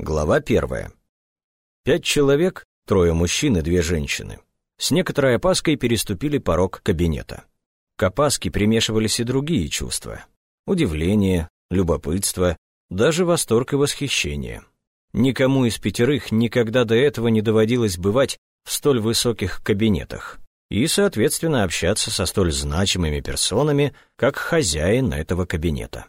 Глава первая. Пять человек, трое мужчин и две женщины, с некоторой опаской переступили порог кабинета. К опаске примешивались и другие чувства. Удивление, любопытство, даже восторг и восхищение. Никому из пятерых никогда до этого не доводилось бывать в столь высоких кабинетах и, соответственно, общаться со столь значимыми персонами, как хозяин этого кабинета.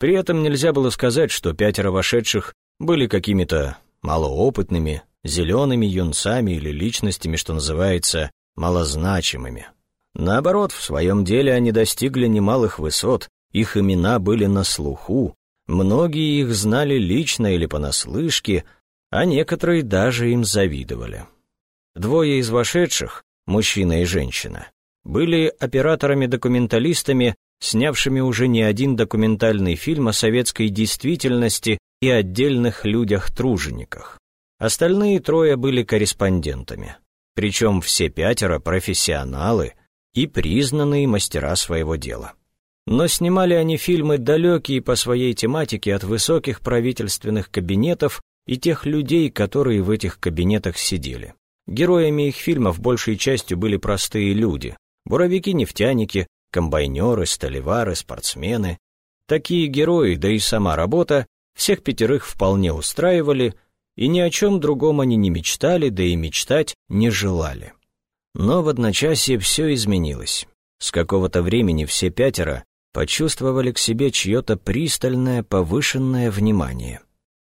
При этом нельзя было сказать, что пятеро вошедших были какими-то малоопытными, зелеными юнцами или личностями, что называется, малозначимыми. Наоборот, в своем деле они достигли немалых высот, их имена были на слуху, многие их знали лично или понаслышке, а некоторые даже им завидовали. Двое из вошедших, мужчина и женщина, были операторами-документалистами, снявшими уже не один документальный фильм о советской действительности и отдельных людях-тружениках. Остальные трое были корреспондентами. Причем все пятеро профессионалы и признанные мастера своего дела. Но снимали они фильмы далекие по своей тематике от высоких правительственных кабинетов и тех людей, которые в этих кабинетах сидели. Героями их фильмов большей частью были простые люди. Буровики-нефтяники, комбайнеры, столевары, спортсмены. Такие герои, да и сама работа, всех пятерых вполне устраивали, и ни о чем другом они не мечтали, да и мечтать не желали. Но в одночасье все изменилось. С какого-то времени все пятеро почувствовали к себе чье-то пристальное, повышенное внимание.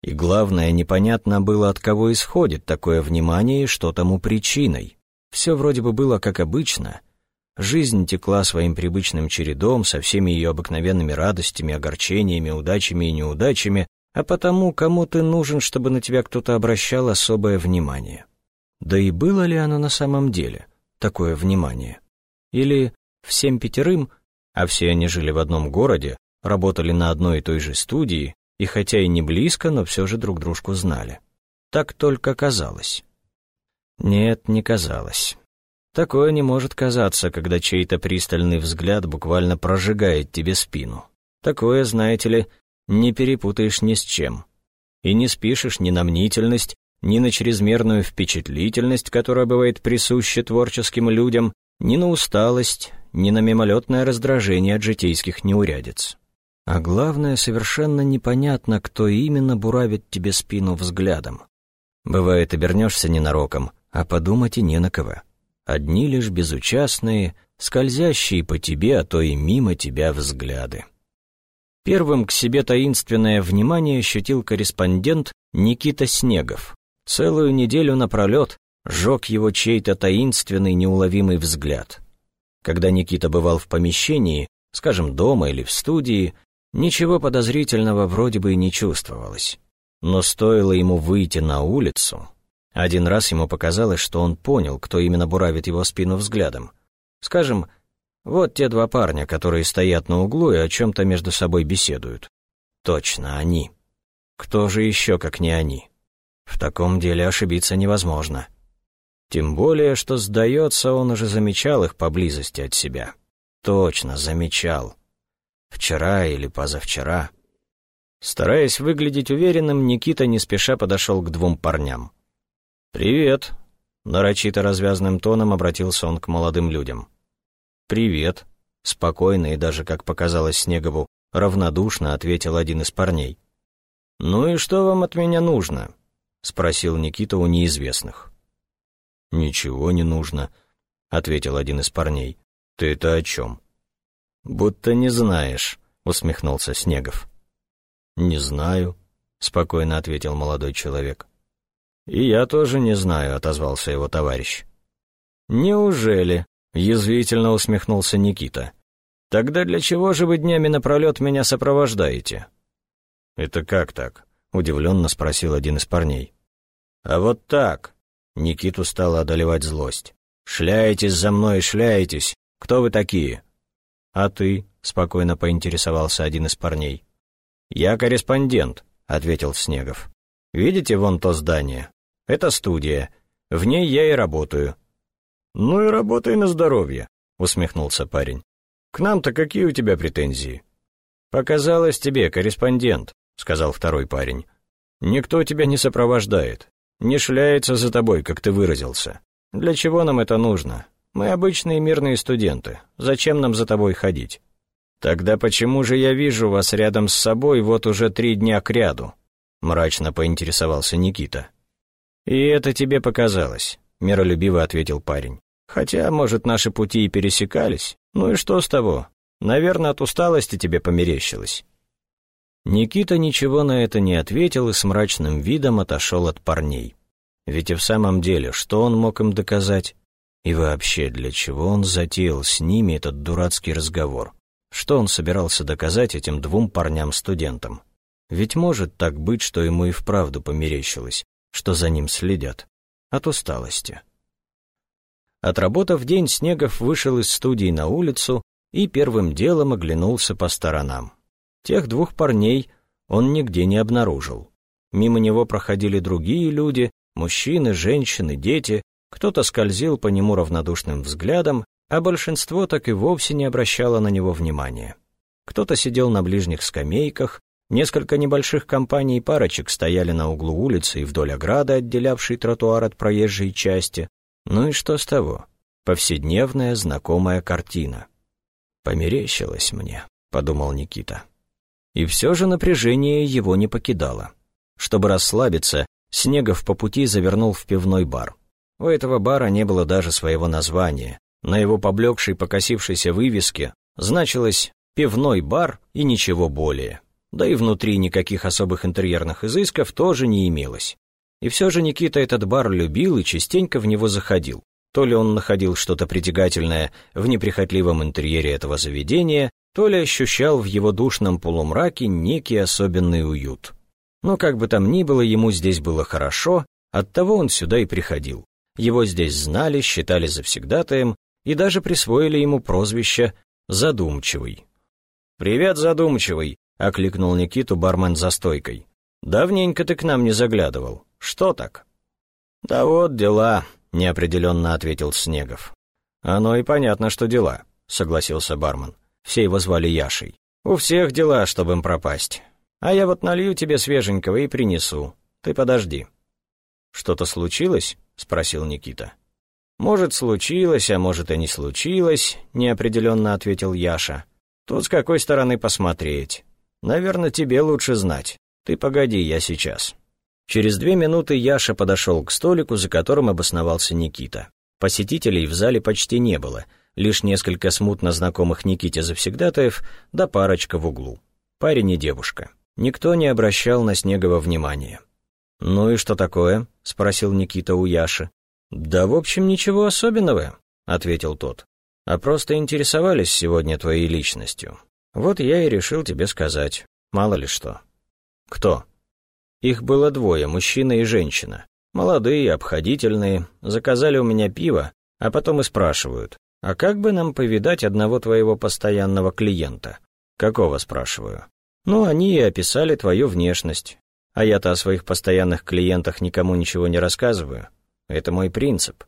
И главное, непонятно было, от кого исходит такое внимание и что тому причиной. Все вроде бы было как обычно. Жизнь текла своим привычным чередом со всеми ее обыкновенными радостями, огорчениями, удачами и неудачами, а потому кому ты нужен, чтобы на тебя кто-то обращал особое внимание. Да и было ли оно на самом деле, такое внимание? Или всем пятерым, а все они жили в одном городе, работали на одной и той же студии, и хотя и не близко, но все же друг дружку знали. Так только казалось. Нет, не казалось. Такое не может казаться, когда чей-то пристальный взгляд буквально прожигает тебе спину. Такое, знаете ли, не перепутаешь ни с чем. И не спишешь ни на мнительность, ни на чрезмерную впечатлительность, которая бывает присуща творческим людям, ни на усталость, ни на мимолетное раздражение от житейских неурядиц. А главное, совершенно непонятно, кто именно буравит тебе спину взглядом. Бывает, обернешься ненароком, а подумать и не на кого. Одни лишь безучастные, скользящие по тебе, а то и мимо тебя взгляды. Первым к себе таинственное внимание ощутил корреспондент Никита Снегов. Целую неделю напролет жег его чей-то таинственный неуловимый взгляд. Когда Никита бывал в помещении, скажем, дома или в студии, ничего подозрительного вроде бы и не чувствовалось. Но стоило ему выйти на улицу, один раз ему показалось, что он понял, кто именно буравит его спину взглядом. Скажем, вот те два парня, которые стоят на углу и о чем-то между собой беседуют. Точно, они. Кто же еще, как не они? В таком деле ошибиться невозможно. Тем более, что, сдается, он уже замечал их поблизости от себя. Точно, замечал. Вчера или позавчера. Стараясь выглядеть уверенным, Никита не спеша подошел к двум парням. «Привет», — нарочито развязным тоном обратился он к молодым людям. «Привет», — спокойно и даже, как показалось Снегову, равнодушно ответил один из парней. «Ну и что вам от меня нужно?» — спросил Никита у неизвестных. «Ничего не нужно», — ответил один из парней. «Ты это о чем?» «Будто не знаешь», — усмехнулся Снегов. «Не знаю», — спокойно ответил молодой человек. «И я тоже не знаю», — отозвался его товарищ. «Неужели?» — язвительно усмехнулся Никита. «Тогда для чего же вы днями напролет меня сопровождаете?» «Это как так?» — удивленно спросил один из парней. «А вот так!» — Никиту стала одолевать злость. «Шляетесь за мной, шляетесь! Кто вы такие?» «А ты?» — спокойно поинтересовался один из парней. «Я корреспондент», — ответил Снегов. «Видите вон то здание? Это студия. В ней я и работаю». «Ну и работай на здоровье», — усмехнулся парень. «К нам-то какие у тебя претензии?» «Показалось тебе, корреспондент», — сказал второй парень. Никто тебя не сопровождает, не шляется за тобой, как ты выразился. Для чего нам это нужно? Мы обычные мирные студенты. Зачем нам за тобой ходить? Тогда почему же я вижу вас рядом с собой вот уже три дня кряду? Мрачно поинтересовался Никита. И это тебе показалось, миролюбиво ответил парень. Хотя, может, наши пути и пересекались. Ну и что с того? Наверное, от усталости тебе померещилось. Никита ничего на это не ответил и с мрачным видом отошел от парней. Ведь и в самом деле, что он мог им доказать? И вообще, для чего он затеял с ними этот дурацкий разговор? Что он собирался доказать этим двум парням-студентам? Ведь может так быть, что ему и вправду померещилось, что за ним следят. От усталости. Отработав день, Снегов вышел из студии на улицу и первым делом оглянулся по сторонам. Тех двух парней он нигде не обнаружил. Мимо него проходили другие люди, мужчины, женщины, дети, кто-то скользил по нему равнодушным взглядом, а большинство так и вовсе не обращало на него внимания. Кто-то сидел на ближних скамейках, несколько небольших компаний парочек стояли на углу улицы и вдоль ограды, отделявшей тротуар от проезжей части. Ну и что с того? Повседневная знакомая картина. «Померещилось мне», — подумал Никита. И все же напряжение его не покидало. Чтобы расслабиться, Снегов по пути завернул в пивной бар. У этого бара не было даже своего названия. На его поблекшей, покосившейся вывеске значилось «пивной бар» и ничего более. Да и внутри никаких особых интерьерных изысков тоже не имелось. И все же Никита этот бар любил и частенько в него заходил. То ли он находил что-то притягательное в неприхотливом интерьере этого заведения, то ли ощущал в его душном полумраке некий особенный уют. Но как бы там ни было, ему здесь было хорошо, оттого он сюда и приходил. Его здесь знали, считали завсегдатаем и даже присвоили ему прозвище «Задумчивый». «Привет, Задумчивый!» — окликнул Никиту бармен за стойкой. «Давненько ты к нам не заглядывал. Что так?» «Да вот дела», — неопределенно ответил Снегов. «Оно и понятно, что дела», — согласился бармен. Все его звали Яшей. «У всех дела, чтобы им пропасть. А я вот налью тебе свеженького и принесу. Ты подожди». «Что-то случилось?» — спросил Никита. «Может, случилось, а может и не случилось», — неопределенно ответил Яша. «Тут с какой стороны посмотреть. Наверное, тебе лучше знать. Ты погоди, я сейчас». Через две минуты Яша подошел к столику, за которым обосновался Никита. Посетителей в зале почти не было — лишь несколько смутно знакомых Никите завсегдатаев, да парочка в углу. Парень и девушка. Никто не обращал на Снегова внимания. «Ну и что такое?» — спросил Никита у Яши. «Да, в общем, ничего особенного», — ответил тот. «А просто интересовались сегодня твоей личностью. Вот я и решил тебе сказать. Мало ли что». «Кто?» Их было двое, мужчина и женщина. Молодые, обходительные, заказали у меня пиво, а потом и спрашивают, «А как бы нам повидать одного твоего постоянного клиента?» «Какого?» — спрашиваю. «Ну, они и описали твою внешность. А я-то о своих постоянных клиентах никому ничего не рассказываю. Это мой принцип».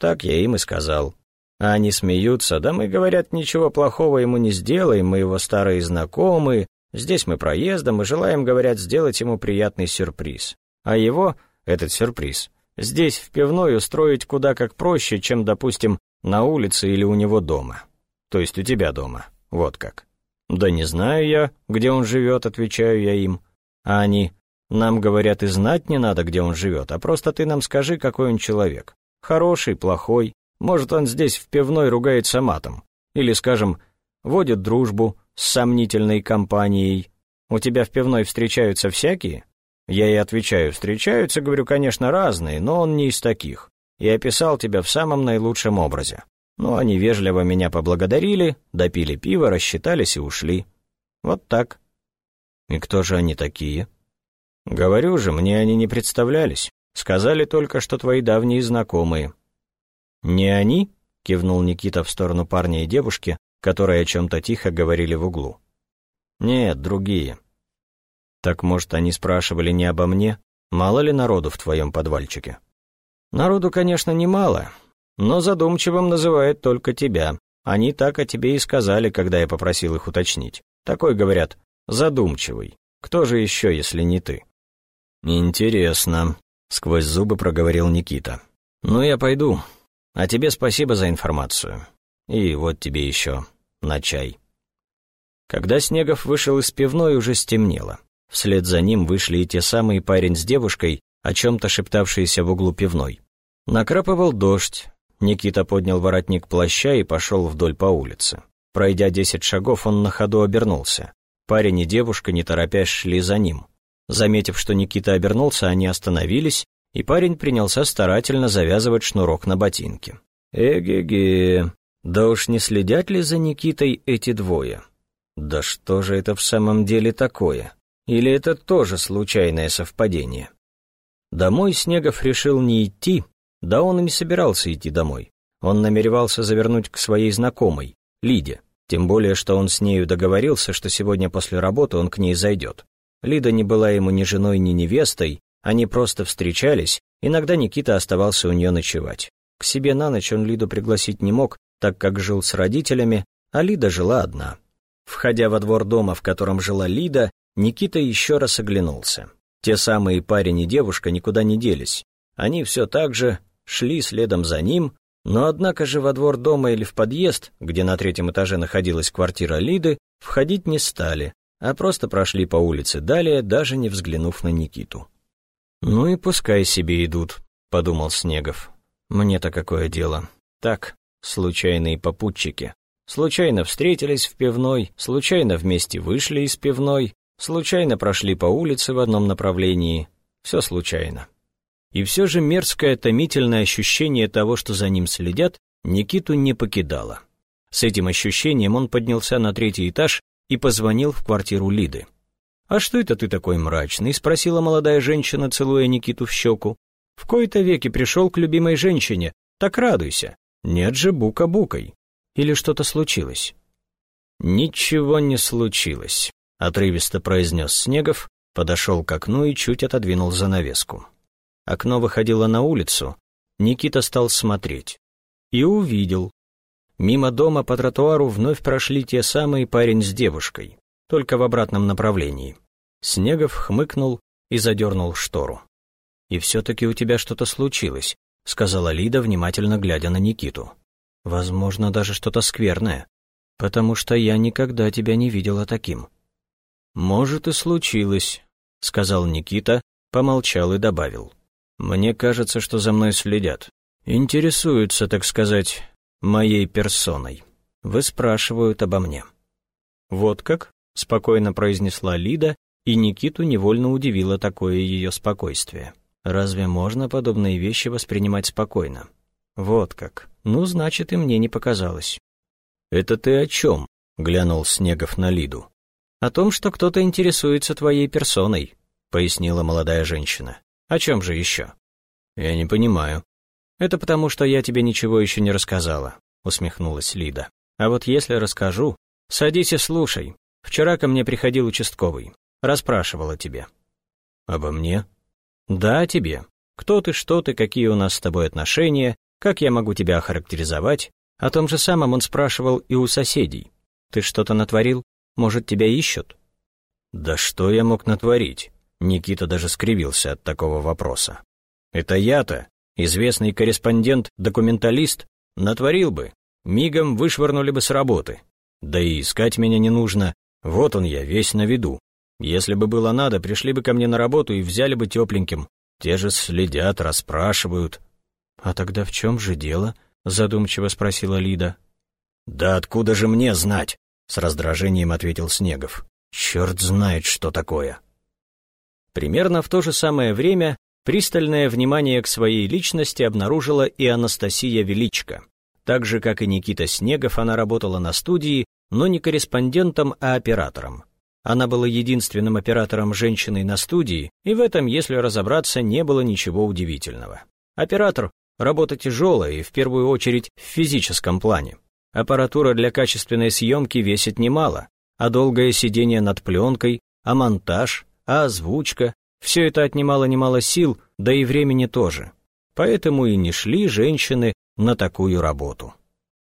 Так я им и сказал. А они смеются, да мы, говорят, ничего плохого ему не сделаем, мы его старые знакомые, здесь мы проездом и желаем, говорят, сделать ему приятный сюрприз. А его, этот сюрприз, здесь в пивной устроить куда как проще, чем, допустим, на улице или у него дома. То есть у тебя дома. Вот как. Да не знаю я, где он живет, отвечаю я им. А они, нам говорят, и знать не надо, где он живет, а просто ты нам скажи, какой он человек. Хороший, плохой. Может, он здесь в пивной ругается матом. Или, скажем, водит дружбу с сомнительной компанией. У тебя в пивной встречаются всякие? Я и отвечаю, встречаются, говорю, конечно, разные, но он не из таких и описал тебя в самом наилучшем образе. Ну, они вежливо меня поблагодарили, допили пиво, рассчитались и ушли. Вот так. И кто же они такие? Говорю же, мне они не представлялись. Сказали только, что твои давние знакомые. Не они? Кивнул Никита в сторону парня и девушки, которые о чем-то тихо говорили в углу. Нет, другие. Так, может, они спрашивали не обо мне? Мало ли народу в твоем подвальчике? Народу, конечно, немало, но задумчивым называют только тебя. Они так о тебе и сказали, когда я попросил их уточнить. Такой, говорят, задумчивый. Кто же еще, если не ты? «Интересно», — сквозь зубы проговорил Никита. «Ну, я пойду. А тебе спасибо за информацию. И вот тебе еще на чай». Когда Снегов вышел из пивной, уже стемнело. Вслед за ним вышли и те самые парень с девушкой, о чем-то шептавшиеся в углу пивной. Накрапывал дождь. Никита поднял воротник плаща и пошел вдоль по улице. Пройдя десять шагов, он на ходу обернулся. Парень и девушка, не торопясь, шли за ним. Заметив, что Никита обернулся, они остановились, и парень принялся старательно завязывать шнурок на ботинке. «Эге-ге, да уж не следят ли за Никитой эти двое? Да что же это в самом деле такое? Или это тоже случайное совпадение?» Домой Снегов решил не идти, да он и не собирался идти домой. Он намеревался завернуть к своей знакомой, Лиде, тем более, что он с нею договорился, что сегодня после работы он к ней зайдет. Лида не была ему ни женой, ни невестой, они просто встречались, иногда Никита оставался у нее ночевать. К себе на ночь он Лиду пригласить не мог, так как жил с родителями, а Лида жила одна. Входя во двор дома, в котором жила Лида, Никита еще раз оглянулся. Те самые парень и девушка никуда не делись. Они все так же шли следом за ним, но однако же во двор дома или в подъезд, где на третьем этаже находилась квартира Лиды, входить не стали, а просто прошли по улице далее, даже не взглянув на Никиту. «Ну и пускай себе идут», — подумал Снегов. «Мне-то какое дело. Так, случайные попутчики. Случайно встретились в пивной, случайно вместе вышли из пивной, случайно прошли по улице в одном направлении. Все случайно». И все же мерзкое томительное ощущение того, что за ним следят, Никиту не покидало. С этим ощущением он поднялся на третий этаж и позвонил в квартиру Лиды. «А что это ты такой мрачный?» — спросила молодая женщина, целуя Никиту в щеку. «В кои-то веки пришел к любимой женщине. Так радуйся. Нет же бука-букой. Или что-то случилось?» «Ничего не случилось», — отрывисто произнес Снегов, подошел к окну и чуть отодвинул занавеску. Окно выходило на улицу. Никита стал смотреть. И увидел, Мимо дома по тротуару вновь прошли те самые парень с девушкой, только в обратном направлении. Снегов хмыкнул и задернул штору. «И все-таки у тебя что-то случилось», — сказала Лида, внимательно глядя на Никиту. «Возможно, даже что-то скверное, потому что я никогда тебя не видела таким». «Может, и случилось», — сказал Никита, помолчал и добавил. «Мне кажется, что за мной следят. Интересуются, так сказать, моей персоной. Вы спрашивают обо мне». «Вот как?» — спокойно произнесла Лида, и Никиту невольно удивило такое ее спокойствие. «Разве можно подобные вещи воспринимать спокойно?» «Вот как. Ну, значит, и мне не показалось». «Это ты о чем?» — глянул Снегов на Лиду. «О том, что кто-то интересуется твоей персоной», — пояснила молодая женщина. «О чем же еще?» «Я не понимаю». «Это потому, что я тебе ничего еще не рассказала», — усмехнулась Лида. «А вот если расскажу, садись и слушай. Вчера ко мне приходил участковый. Расспрашивал о тебе». «Обо мне?» «Да, о тебе. Кто ты, что ты, какие у нас с тобой отношения, как я могу тебя охарактеризовать. О том же самом он спрашивал и у соседей. Ты что-то натворил? Может, тебя ищут?» «Да что я мог натворить?» Никита даже скривился от такого вопроса. «Это я-то Известный корреспондент-документалист натворил бы, мигом вышвырнули бы с работы. Да и искать меня не нужно, вот он я, весь на виду. Если бы было надо, пришли бы ко мне на работу и взяли бы тепленьким. Те же следят, расспрашивают. «А тогда в чем же дело?» — задумчиво спросила Лида. «Да откуда же мне знать?» — с раздражением ответил Снегов. «Черт знает, что такое». Примерно в то же самое время Пристальное внимание к своей личности обнаружила и Анастасия Величко. Так же, как и Никита Снегов, она работала на студии, но не корреспондентом, а оператором. Она была единственным оператором женщиной на студии, и в этом, если разобраться, не было ничего удивительного. Оператор – работа тяжелая и в первую очередь в физическом плане. Аппаратура для качественной съемки весит немало, а долгое сидение над пленкой, а монтаж, а озвучка, все это отнимало немало сил, да и времени тоже. Поэтому и не шли женщины на такую работу.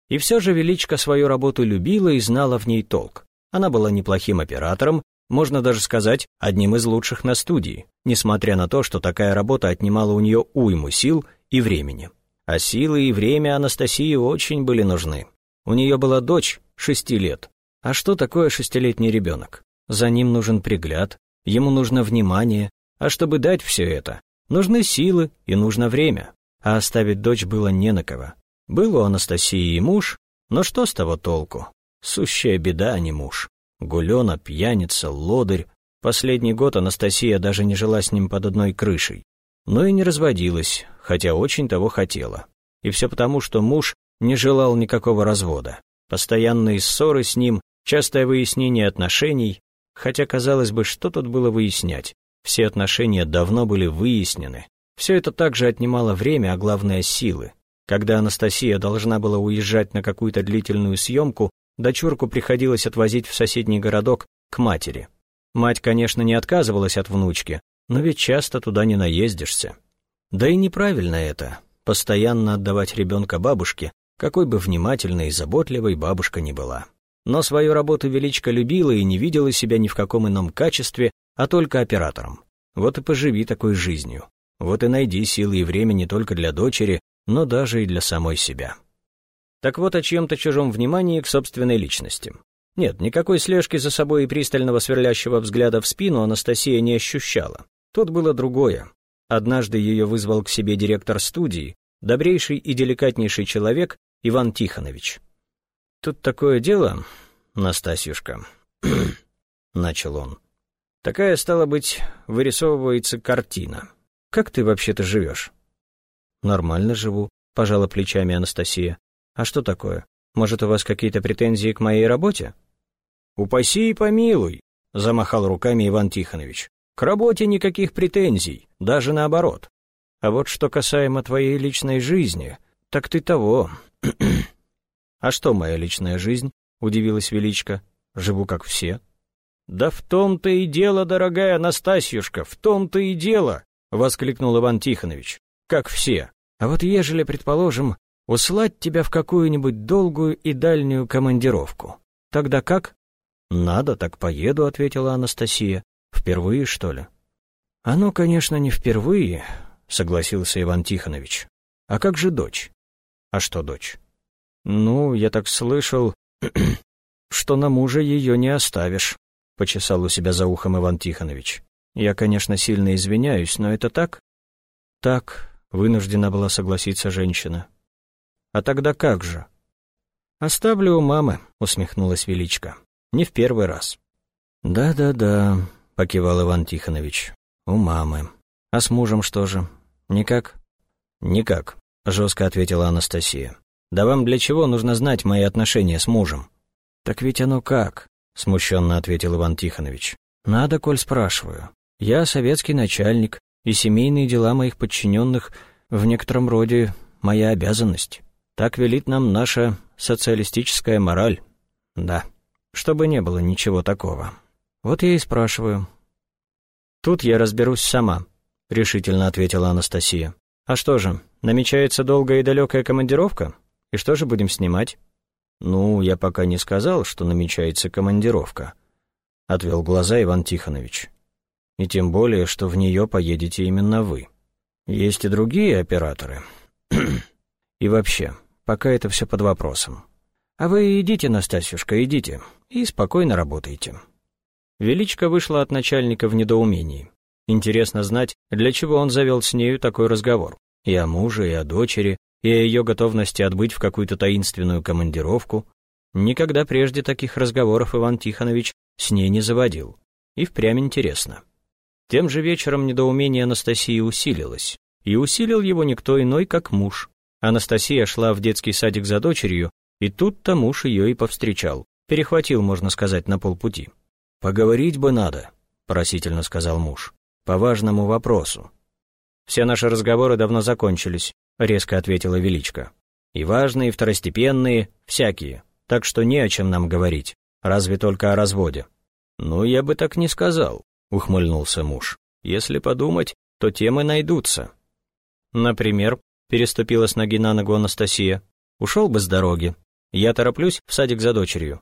И все же Величко свою работу любила и знала в ней толк. Она была неплохим оператором, Можно даже сказать, одним из лучших на студии, несмотря на то, что такая работа отнимала у нее уйму сил и времени. А силы и время Анастасии очень были нужны. У нее была дочь шести лет. А что такое шестилетний ребенок? За ним нужен пригляд, ему нужно внимание, а чтобы дать все это, нужны силы и нужно время. А оставить дочь было не на кого. Был у Анастасии и муж, но что с того толку? Сущая беда, а не муж. Гулена, пьяница, лодырь. Последний год Анастасия даже не жила с ним под одной крышей. Но и не разводилась, хотя очень того хотела. И все потому, что муж не желал никакого развода. Постоянные ссоры с ним, частое выяснение отношений, хотя, казалось бы, что тут было выяснять. Все отношения давно были выяснены. Все это также отнимало время, а главное силы. Когда Анастасия должна была уезжать на какую-то длительную съемку, дочурку приходилось отвозить в соседний городок к матери. Мать, конечно, не отказывалась от внучки, но ведь часто туда не наездишься. Да и неправильно это, постоянно отдавать ребенка бабушке, какой бы внимательной и заботливой бабушка ни была. Но свою работу Величка любила и не видела себя ни в каком ином качестве, а только оператором. Вот и поживи такой жизнью. Вот и найди силы и время не только для дочери, но даже и для самой себя. Так вот о чьем-то чужом внимании к собственной личности. Нет, никакой слежки за собой и пристального сверлящего взгляда в спину Анастасия не ощущала. Тут было другое. Однажды ее вызвал к себе директор студии, добрейший и деликатнейший человек Иван Тихонович. «Тут такое дело, Настасьюшка», — начал он. «Такая, стала быть, вырисовывается картина. Как ты вообще-то живешь?» «Нормально живу», — пожала плечами Анастасия. «А что такое? Может, у вас какие-то претензии к моей работе?» «Упаси и помилуй», — замахал руками Иван Тихонович. «К работе никаких претензий, даже наоборот. А вот что касаемо твоей личной жизни, так ты того...» «А что моя личная жизнь?» — удивилась Величка. «Живу как все». «Да в том-то и дело, дорогая Анастасьюшка, в том-то и дело!» — воскликнул Иван Тихонович. «Как все. А вот ежели, предположим, услать тебя в какую-нибудь долгую и дальнюю командировку, тогда как?» «Надо, так поеду», — ответила Анастасия. «Впервые, что ли?» «Оно, конечно, не впервые», — согласился Иван Тихонович. «А как же дочь?» «А что дочь?» «Ну, я так слышал, что на мужа ее не оставишь», — почесал у себя за ухом Иван Тихонович. «Я, конечно, сильно извиняюсь, но это так?» «Так», Вынуждена была согласиться женщина. «А тогда как же?» «Оставлю у мамы», — усмехнулась Величка. «Не в первый раз». «Да-да-да», — покивал Иван Тихонович. «У мамы. А с мужем что же? Никак?» «Никак», — жестко ответила Анастасия. «Да вам для чего нужно знать мои отношения с мужем?» «Так ведь оно как?» — смущенно ответил Иван Тихонович. «Надо, коль спрашиваю. Я советский начальник, и семейные дела моих подчиненных в некотором роде моя обязанность. Так велит нам наша социалистическая мораль. Да, чтобы не было ничего такого. Вот я и спрашиваю. Тут я разберусь сама, решительно ответила Анастасия. А что же, намечается долгая и далекая командировка? И что же будем снимать? Ну, я пока не сказал, что намечается командировка, отвел глаза Иван Тихонович и тем более, что в нее поедете именно вы. Есть и другие операторы. и вообще, пока это все под вопросом. А вы идите, Настасьюшка, идите, и спокойно работайте». Величка вышла от начальника в недоумении. Интересно знать, для чего он завел с нею такой разговор. И о муже, и о дочери, и о ее готовности отбыть в какую-то таинственную командировку. Никогда прежде таких разговоров Иван Тихонович с ней не заводил. И впрямь интересно. Тем же вечером недоумение Анастасии усилилось. И усилил его никто иной, как муж. Анастасия шла в детский садик за дочерью, и тут-то муж ее и повстречал. Перехватил, можно сказать, на полпути. «Поговорить бы надо», — просительно сказал муж. «По важному вопросу». «Все наши разговоры давно закончились», — резко ответила Величка. «И важные, и второстепенные, всякие. Так что не о чем нам говорить. Разве только о разводе». «Ну, я бы так не сказал», — ухмыльнулся муж. «Если подумать, то темы найдутся». «Например», — переступила с ноги на ногу Анастасия, «ушел бы с дороги. Я тороплюсь в садик за дочерью».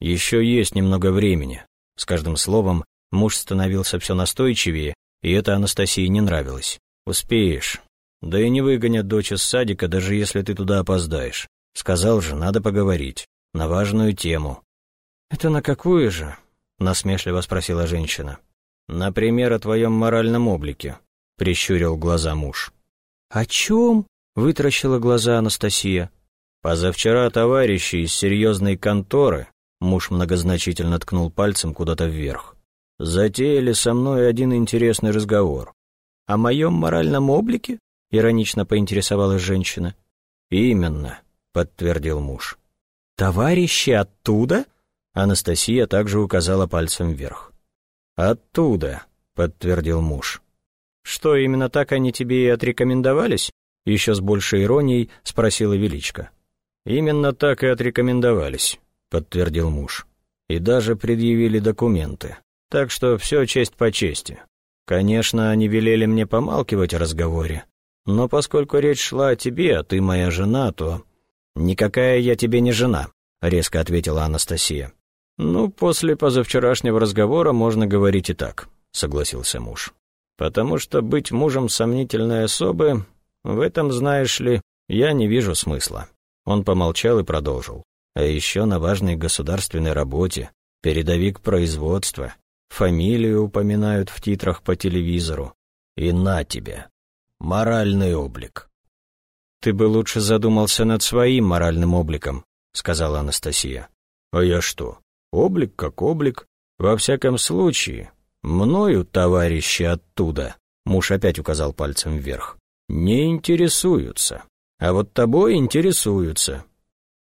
«Еще есть немного времени», — С каждым словом муж становился все настойчивее, и это Анастасии не нравилось. «Успеешь. Да и не выгонят дочь из садика, даже если ты туда опоздаешь. Сказал же, надо поговорить. На важную тему». «Это на какую же?» — насмешливо спросила женщина. «Например, о твоем моральном облике», — прищурил глаза муж. «О чем?» — вытаращила глаза Анастасия. «Позавчера товарищи из серьезной конторы», — муж многозначительно ткнул пальцем куда-то вверх, «затеяли со мной один интересный разговор. «О моем моральном облике?» — иронично поинтересовалась женщина. «Именно», — подтвердил муж. «Товарищи оттуда?» Анастасия также указала пальцем вверх. «Оттуда», — подтвердил муж. «Что, именно так они тебе и отрекомендовались?» Еще с большей иронией спросила Величко. «Именно так и отрекомендовались», — подтвердил муж. «И даже предъявили документы. Так что все честь по чести. Конечно, они велели мне помалкивать о разговоре, но поскольку речь шла о тебе, а ты моя жена, то... Никакая я тебе не жена, резко ответила Анастасия. Ну, после позавчерашнего разговора можно говорить и так, согласился муж. Потому что быть мужем сомнительной особы, в этом, знаешь ли, я не вижу смысла. Он помолчал и продолжил. А еще на важной государственной работе, передовик производства, фамилию упоминают в титрах по телевизору. И на тебе. Моральный облик. «Ты бы лучше задумался над своим моральным обликом», — сказала Анастасия. «А я что? Облик как облик. Во всяком случае, мною, товарищи оттуда», — муж опять указал пальцем вверх, — «не интересуются. А вот тобой интересуются».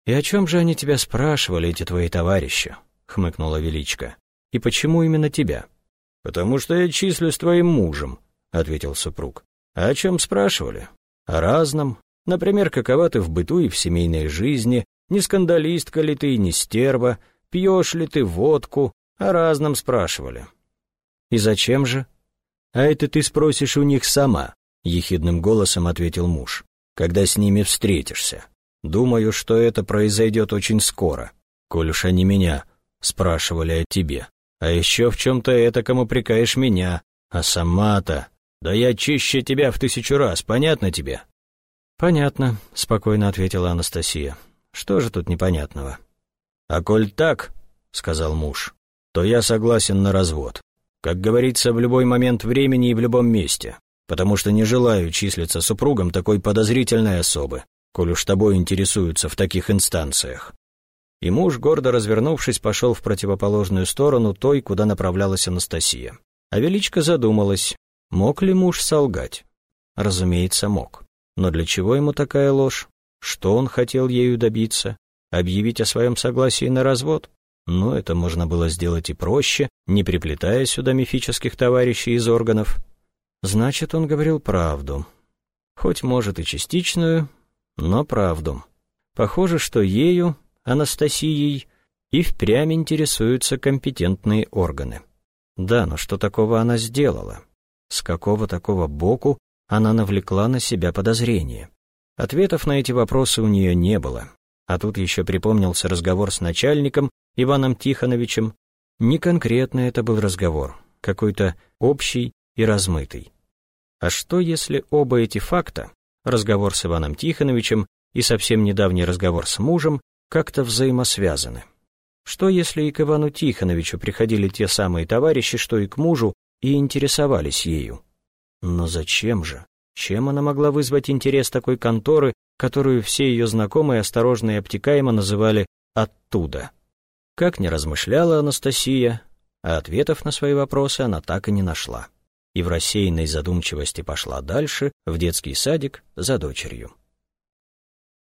«И о чем же они тебя спрашивали, эти твои товарищи?» — хмыкнула Величко. И почему именно тебя?» «Потому что я числюсь твоим мужем», — ответил супруг. «А о чем спрашивали?» «О разном. Например, какова ты в быту и в семейной жизни, не скандалистка ли ты, не стерва, пьешь ли ты водку, о разном спрашивали». «И зачем же?» «А это ты спросишь у них сама», — ехидным голосом ответил муж, «когда с ними встретишься. Думаю, что это произойдет очень скоро, коль уж они меня спрашивали о тебе». А еще в чем-то этаком упрекаешь меня, а сама-то... Да я чище тебя в тысячу раз, понятно тебе?» «Понятно», — спокойно ответила Анастасия. «Что же тут непонятного?» «А коль так, — сказал муж, — то я согласен на развод. Как говорится, в любой момент времени и в любом месте, потому что не желаю числиться супругом такой подозрительной особы, коль уж тобой интересуются в таких инстанциях и муж, гордо развернувшись, пошел в противоположную сторону той, куда направлялась Анастасия. А Величко задумалась, мог ли муж солгать? Разумеется, мог. Но для чего ему такая ложь? Что он хотел ею добиться? Объявить о своем согласии на развод? Ну, это можно было сделать и проще, не приплетая сюда мифических товарищей из органов. Значит, он говорил правду. Хоть, может, и частичную, но правду. Похоже, что ею Анастасией и впрямь интересуются компетентные органы. Да, но что такого она сделала? С какого такого боку она навлекла на себя подозрение? Ответов на эти вопросы у нее не было. А тут еще припомнился разговор с начальником Иваном Тихоновичем. Не конкретно это был разговор, какой-то общий и размытый. А что, если оба эти факта, разговор с Иваном Тихоновичем и совсем недавний разговор с мужем, как-то взаимосвязаны. Что если и к Ивану Тихоновичу приходили те самые товарищи, что и к мужу, и интересовались ею? Но зачем же? Чем она могла вызвать интерес такой конторы, которую все ее знакомые осторожно и обтекаемо называли «оттуда»? Как не размышляла Анастасия, а ответов на свои вопросы она так и не нашла. И в рассеянной задумчивости пошла дальше, в детский садик, за дочерью.